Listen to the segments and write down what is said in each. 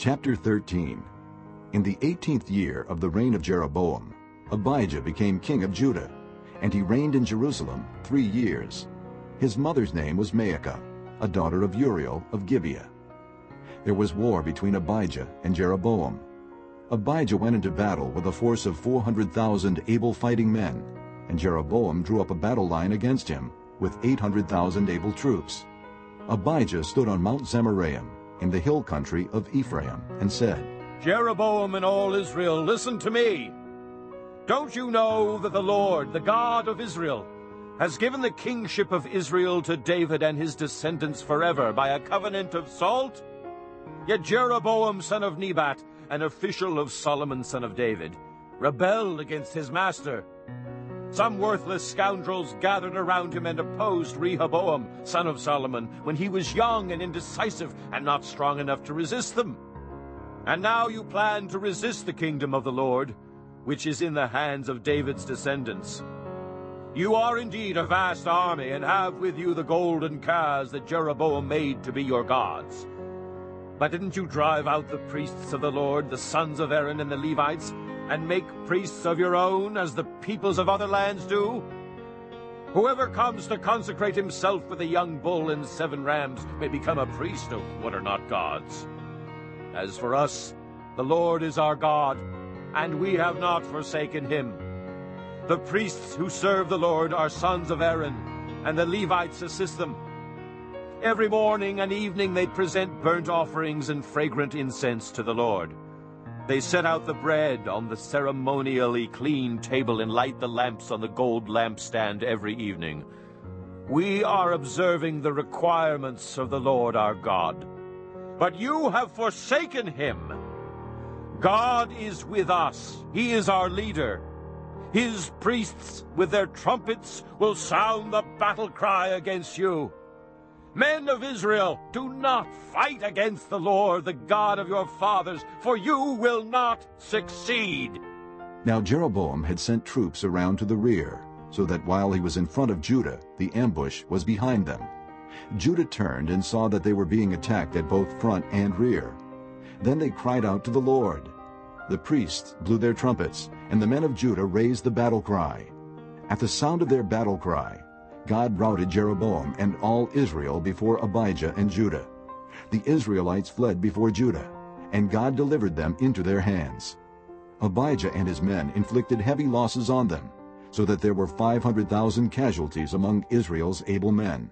Chapter 13 In the eighteenth year of the reign of Jeroboam, Abijah became king of Judah, and he reigned in Jerusalem three years. His mother's name was Maacah, a daughter of Uriel of Gibeah. There was war between Abijah and Jeroboam. Abijah went into battle with a force of 400,000 able fighting men, and Jeroboam drew up a battle line against him with 800,000 able troops. Abijah stood on Mount Zemaraim in the hill country of Ephraim and said, Jeroboam and all Israel, listen to me. Don't you know that the Lord, the God of Israel, has given the kingship of Israel to David and his descendants forever by a covenant of salt? Yet Jeroboam son of Nebat, an official of Solomon son of David, rebelled against his master. Some worthless scoundrels gathered around him and opposed Rehoboam, son of Solomon, when he was young and indecisive and not strong enough to resist them. And now you plan to resist the kingdom of the Lord, which is in the hands of David's descendants. You are indeed a vast army, and have with you the golden calves that Jeroboam made to be your gods. But didn't you drive out the priests of the Lord, the sons of Aaron and the Levites, and make priests of your own, as the peoples of other lands do? Whoever comes to consecrate himself with a young bull and seven rams may become a priest of what are not gods. As for us, the Lord is our God, and we have not forsaken him. The priests who serve the Lord are sons of Aaron, and the Levites assist them. Every morning and evening they present burnt offerings and fragrant incense to the Lord. They set out the bread on the ceremonially clean table and light the lamps on the gold lampstand every evening. We are observing the requirements of the Lord our God. But you have forsaken him. God is with us. He is our leader. His priests with their trumpets will sound the battle cry against you. Men of Israel, do not fight against the Lord, the God of your fathers, for you will not succeed. Now Jeroboam had sent troops around to the rear, so that while he was in front of Judah, the ambush was behind them. Judah turned and saw that they were being attacked at both front and rear. Then they cried out to the Lord. The priests blew their trumpets, and the men of Judah raised the battle cry. At the sound of their battle cry, God routed Jeroboam and all Israel before Abijah and Judah. The Israelites fled before Judah, and God delivered them into their hands. Abijah and his men inflicted heavy losses on them, so that there were 500,000 casualties among Israel's able men.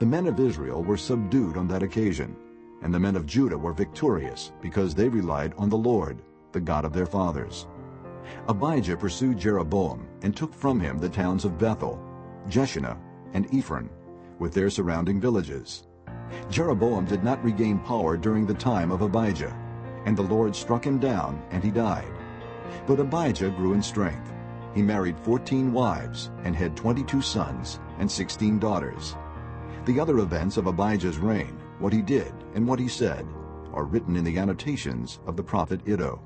The men of Israel were subdued on that occasion, and the men of Judah were victorious because they relied on the Lord, the God of their fathers. Abijah pursued Jeroboam and took from him the towns of Bethel, Jeshanah, and Ephron, with their surrounding villages. Jeroboam did not regain power during the time of Abijah, and the Lord struck him down, and he died. But Abijah grew in strength. He married fourteen wives and had twenty-two sons and sixteen daughters. The other events of Abijah's reign, what he did and what he said, are written in the annotations of the prophet Iddo.